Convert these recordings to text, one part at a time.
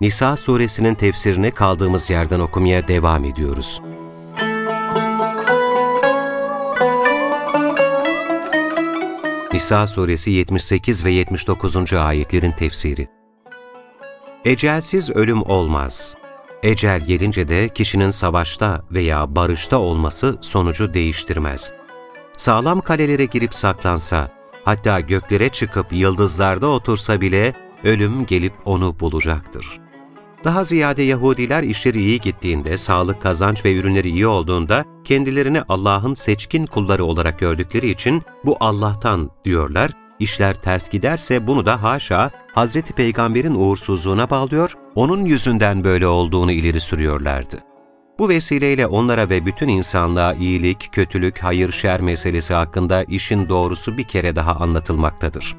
Nisa suresinin tefsirini kaldığımız yerden okumaya devam ediyoruz. Nisa suresi 78 ve 79. ayetlerin tefsiri Ecelsiz ölüm olmaz. Ecel gelince de kişinin savaşta veya barışta olması sonucu değiştirmez. Sağlam kalelere girip saklansa, hatta göklere çıkıp yıldızlarda otursa bile ölüm gelip onu bulacaktır. Daha ziyade Yahudiler işleri iyi gittiğinde, sağlık, kazanç ve ürünleri iyi olduğunda kendilerini Allah'ın seçkin kulları olarak gördükleri için bu Allah'tan diyorlar. İşler ters giderse bunu da haşa Hazreti Peygamber'in uğursuzluğuna bağlıyor, onun yüzünden böyle olduğunu ileri sürüyorlardı. Bu vesileyle onlara ve bütün insanlığa iyilik, kötülük, hayır, şer meselesi hakkında işin doğrusu bir kere daha anlatılmaktadır.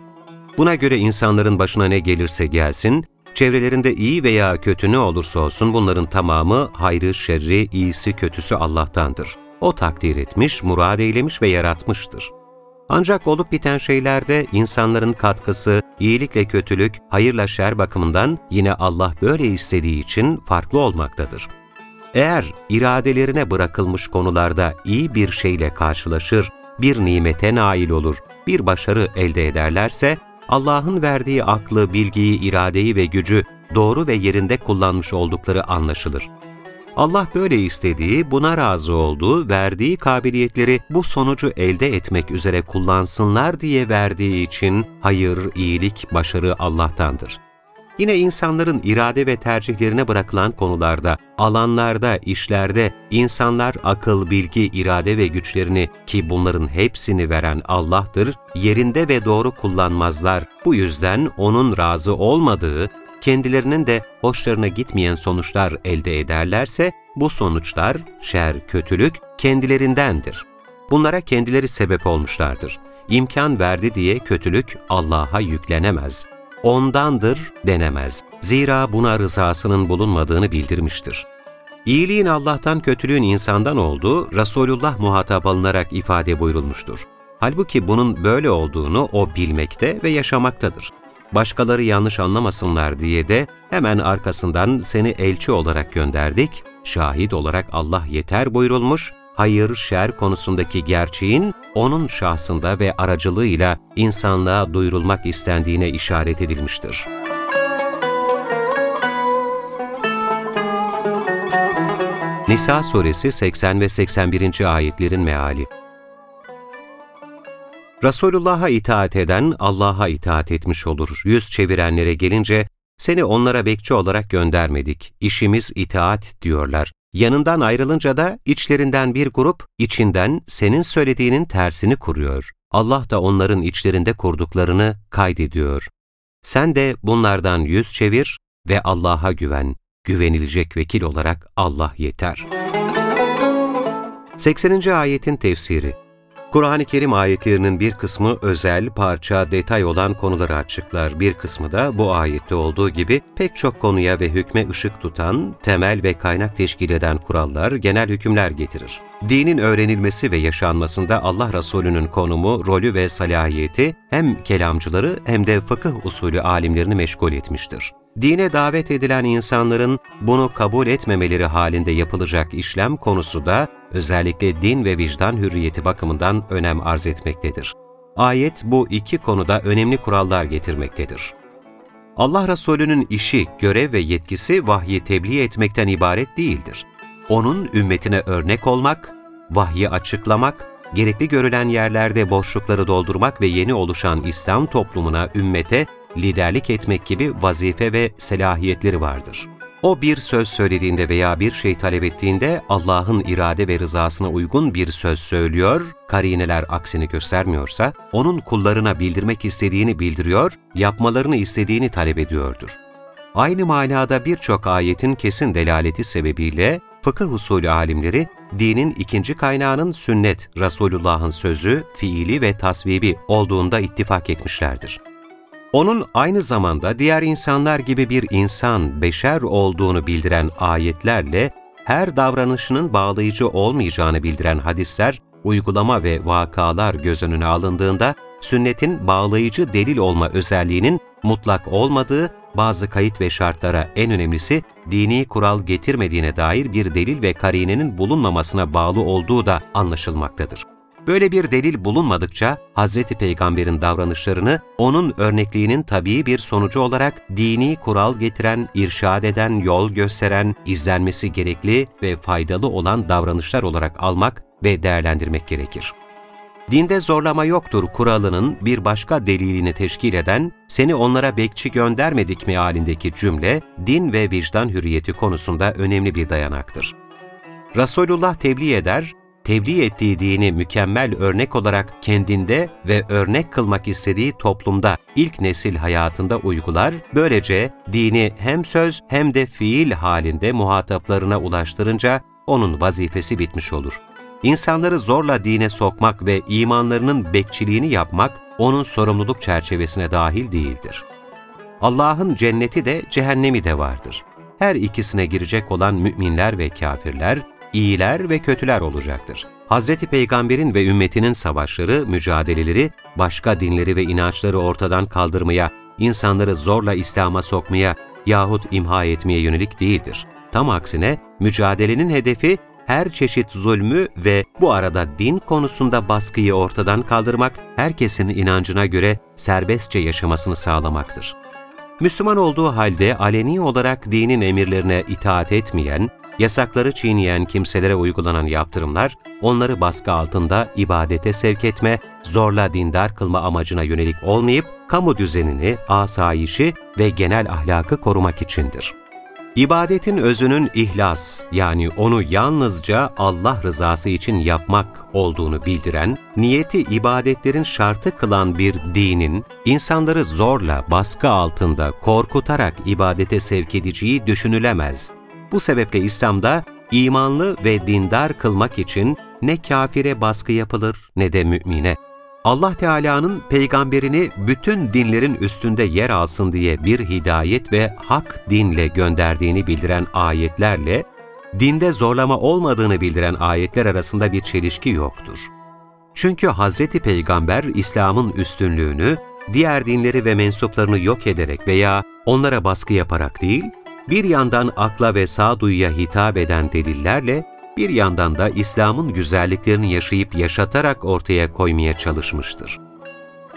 Buna göre insanların başına ne gelirse gelsin, çevrelerinde iyi veya kötü ne olursa olsun bunların tamamı hayrı, şerri, iyisi, kötüsü Allah'tandır. O takdir etmiş, murad eylemiş ve yaratmıştır. Ancak olup biten şeylerde insanların katkısı, iyilikle kötülük, hayırla şer bakımından yine Allah böyle istediği için farklı olmaktadır. Eğer iradelerine bırakılmış konularda iyi bir şeyle karşılaşır, bir nimete nail olur, bir başarı elde ederlerse, Allah'ın verdiği aklı, bilgiyi, iradeyi ve gücü doğru ve yerinde kullanmış oldukları anlaşılır. Allah böyle istediği, buna razı olduğu, verdiği kabiliyetleri bu sonucu elde etmek üzere kullansınlar diye verdiği için hayır, iyilik, başarı Allah'tandır. Yine insanların irade ve tercihlerine bırakılan konularda, alanlarda, işlerde insanlar akıl, bilgi, irade ve güçlerini ki bunların hepsini veren Allah'tır, yerinde ve doğru kullanmazlar. Bu yüzden O'nun razı olmadığı, kendilerinin de hoşlarına gitmeyen sonuçlar elde ederlerse, bu sonuçlar, şer, kötülük kendilerindendir. Bunlara kendileri sebep olmuşlardır. İmkan verdi diye kötülük Allah'a yüklenemez ondandır denemez. Zira buna rızasının bulunmadığını bildirmiştir. İyiliğin Allah'tan, kötülüğün insandan olduğu Resulullah muhatap alınarak ifade buyurulmuştur. Halbuki bunun böyle olduğunu o bilmekte ve yaşamaktadır. Başkaları yanlış anlamasınlar diye de hemen arkasından seni elçi olarak gönderdik, şahit olarak Allah yeter buyurulmuş hayır, şer konusundaki gerçeğin onun şahsında ve aracılığıyla insanlığa duyurulmak istendiğine işaret edilmiştir. Nisa suresi 80 ve 81. ayetlerin meali Resulullah'a itaat eden Allah'a itaat etmiş olur. Yüz çevirenlere gelince, seni onlara bekçi olarak göndermedik, işimiz itaat diyorlar. Yanından ayrılınca da içlerinden bir grup içinden senin söylediğinin tersini kuruyor. Allah da onların içlerinde kurduklarını kaydediyor. Sen de bunlardan yüz çevir ve Allah'a güven. Güvenilecek vekil olarak Allah yeter. 80. ayetin tefsiri Kur'an-ı Kerim ayetlerinin bir kısmı özel, parça, detay olan konuları açıklar. Bir kısmı da bu ayette olduğu gibi pek çok konuya ve hükme ışık tutan, temel ve kaynak teşkil eden kurallar, genel hükümler getirir. Dinin öğrenilmesi ve yaşanmasında Allah Resulü'nün konumu, rolü ve salahiyeti hem kelamcıları hem de fıkıh usulü alimlerini meşgul etmiştir. Dine davet edilen insanların bunu kabul etmemeleri halinde yapılacak işlem konusu da özellikle din ve vicdan hürriyeti bakımından önem arz etmektedir. Ayet bu iki konuda önemli kurallar getirmektedir. Allah Resulü'nün işi, görev ve yetkisi vahyi tebliğ etmekten ibaret değildir. Onun ümmetine örnek olmak, vahyi açıklamak, gerekli görülen yerlerde boşlukları doldurmak ve yeni oluşan İslam toplumuna, ümmete liderlik etmek gibi vazife ve selahiyetleri vardır. O bir söz söylediğinde veya bir şey talep ettiğinde Allah'ın irade ve rızasına uygun bir söz söylüyor, karineler aksini göstermiyorsa, onun kullarına bildirmek istediğini bildiriyor, yapmalarını istediğini talep ediyordur. Aynı manada birçok ayetin kesin delaleti sebebiyle fıkıh usulü alimleri dinin ikinci kaynağının sünnet, Resulullah'ın sözü, fiili ve tasvibi olduğunda ittifak etmişlerdir. Onun aynı zamanda diğer insanlar gibi bir insan, beşer olduğunu bildiren ayetlerle her davranışının bağlayıcı olmayacağını bildiren hadisler, uygulama ve vakalar göz önüne alındığında sünnetin bağlayıcı delil olma özelliğinin mutlak olmadığı bazı kayıt ve şartlara en önemlisi dini kural getirmediğine dair bir delil ve karinenin bulunmamasına bağlı olduğu da anlaşılmaktadır. Böyle bir delil bulunmadıkça Hz. Peygamber'in davranışlarını onun örnekliğinin tabii bir sonucu olarak dini kural getiren, irşad eden, yol gösteren, izlenmesi gerekli ve faydalı olan davranışlar olarak almak ve değerlendirmek gerekir. Dinde zorlama yoktur kuralının bir başka delilini teşkil eden, seni onlara bekçi göndermedik mi halindeki cümle, din ve vicdan hürriyeti konusunda önemli bir dayanaktır. Resulullah tebliğ eder, tebliğ ettiği dini mükemmel örnek olarak kendinde ve örnek kılmak istediği toplumda ilk nesil hayatında uygular, böylece dini hem söz hem de fiil halinde muhataplarına ulaştırınca onun vazifesi bitmiş olur. İnsanları zorla dine sokmak ve imanlarının bekçiliğini yapmak onun sorumluluk çerçevesine dahil değildir. Allah'ın cenneti de cehennemi de vardır. Her ikisine girecek olan müminler ve kafirler, iyiler ve kötüler olacaktır. Hz. Peygamber'in ve ümmetinin savaşları, mücadeleleri, başka dinleri ve inançları ortadan kaldırmaya, insanları zorla İslam'a sokmaya yahut imha etmeye yönelik değildir. Tam aksine mücadelenin hedefi her çeşit zulmü ve bu arada din konusunda baskıyı ortadan kaldırmak, herkesin inancına göre serbestçe yaşamasını sağlamaktır. Müslüman olduğu halde aleni olarak dinin emirlerine itaat etmeyen, yasakları çiğneyen kimselere uygulanan yaptırımlar, onları baskı altında ibadete sevk etme, zorla dindar kılma amacına yönelik olmayıp, kamu düzenini, asayişi ve genel ahlakı korumak içindir. İbadetin özünün ihlas yani onu yalnızca Allah rızası için yapmak olduğunu bildiren, niyeti ibadetlerin şartı kılan bir dinin, insanları zorla, baskı altında, korkutarak ibadete sevk edeceği düşünülemez. Bu sebeple İslam'da imanlı ve dindar kılmak için ne kafire baskı yapılır ne de mümine. Allah Teala'nın peygamberini bütün dinlerin üstünde yer alsın diye bir hidayet ve hak dinle gönderdiğini bildiren ayetlerle, dinde zorlama olmadığını bildiren ayetler arasında bir çelişki yoktur. Çünkü Hz. Peygamber İslam'ın üstünlüğünü, diğer dinleri ve mensuplarını yok ederek veya onlara baskı yaparak değil, bir yandan akla ve sağduyuya hitap eden delillerle, bir yandan da İslam'ın güzelliklerini yaşayıp yaşatarak ortaya koymaya çalışmıştır.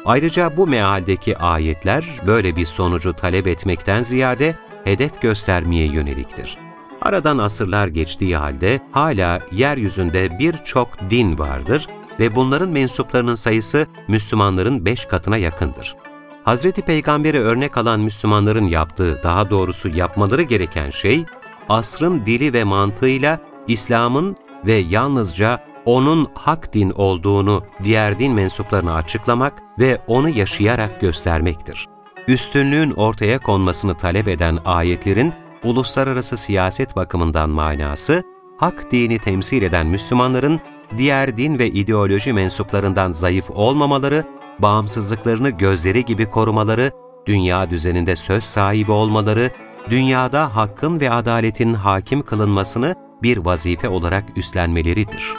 Ayrıca bu mealdeki ayetler böyle bir sonucu talep etmekten ziyade hedef göstermeye yöneliktir. Aradan asırlar geçtiği halde hala yeryüzünde birçok din vardır ve bunların mensuplarının sayısı Müslümanların beş katına yakındır. Hazreti Peygamber'e örnek alan Müslümanların yaptığı, daha doğrusu yapmaları gereken şey, asrın dili ve mantığıyla İslam'ın ve yalnızca onun hak din olduğunu diğer din mensuplarına açıklamak ve onu yaşayarak göstermektir. Üstünlüğün ortaya konmasını talep eden ayetlerin uluslararası siyaset bakımından manası, hak dini temsil eden Müslümanların diğer din ve ideoloji mensuplarından zayıf olmamaları, bağımsızlıklarını gözleri gibi korumaları, dünya düzeninde söz sahibi olmaları, dünyada hakkın ve adaletin hakim kılınmasını bir vazife olarak üstlenmeleridir.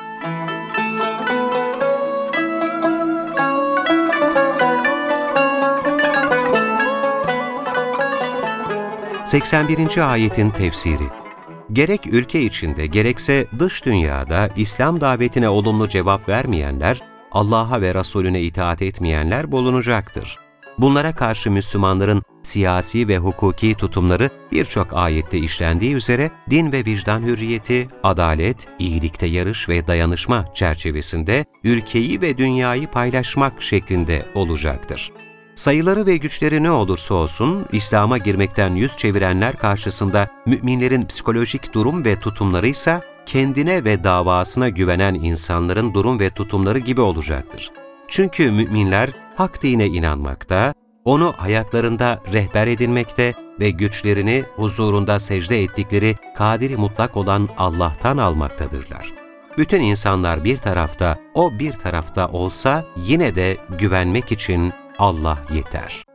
...81. ayetin tefsiri Gerek ülke içinde gerekse dış dünyada İslam davetine olumlu cevap vermeyenler, Allah'a ve Resulüne itaat etmeyenler bulunacaktır. Bunlara karşı Müslümanların siyasi ve hukuki tutumları birçok ayette işlendiği üzere din ve vicdan hürriyeti, adalet, iyilikte yarış ve dayanışma çerçevesinde ülkeyi ve dünyayı paylaşmak şeklinde olacaktır. Sayıları ve güçleri ne olursa olsun, İslam'a girmekten yüz çevirenler karşısında müminlerin psikolojik durum ve tutumları ise kendine ve davasına güvenen insanların durum ve tutumları gibi olacaktır. Çünkü müminler hak dine inanmakta, onu hayatlarında rehber edinmekte ve güçlerini huzurunda secde ettikleri kadiri mutlak olan Allah'tan almaktadırlar. Bütün insanlar bir tarafta, o bir tarafta olsa yine de güvenmek için Allah yeter.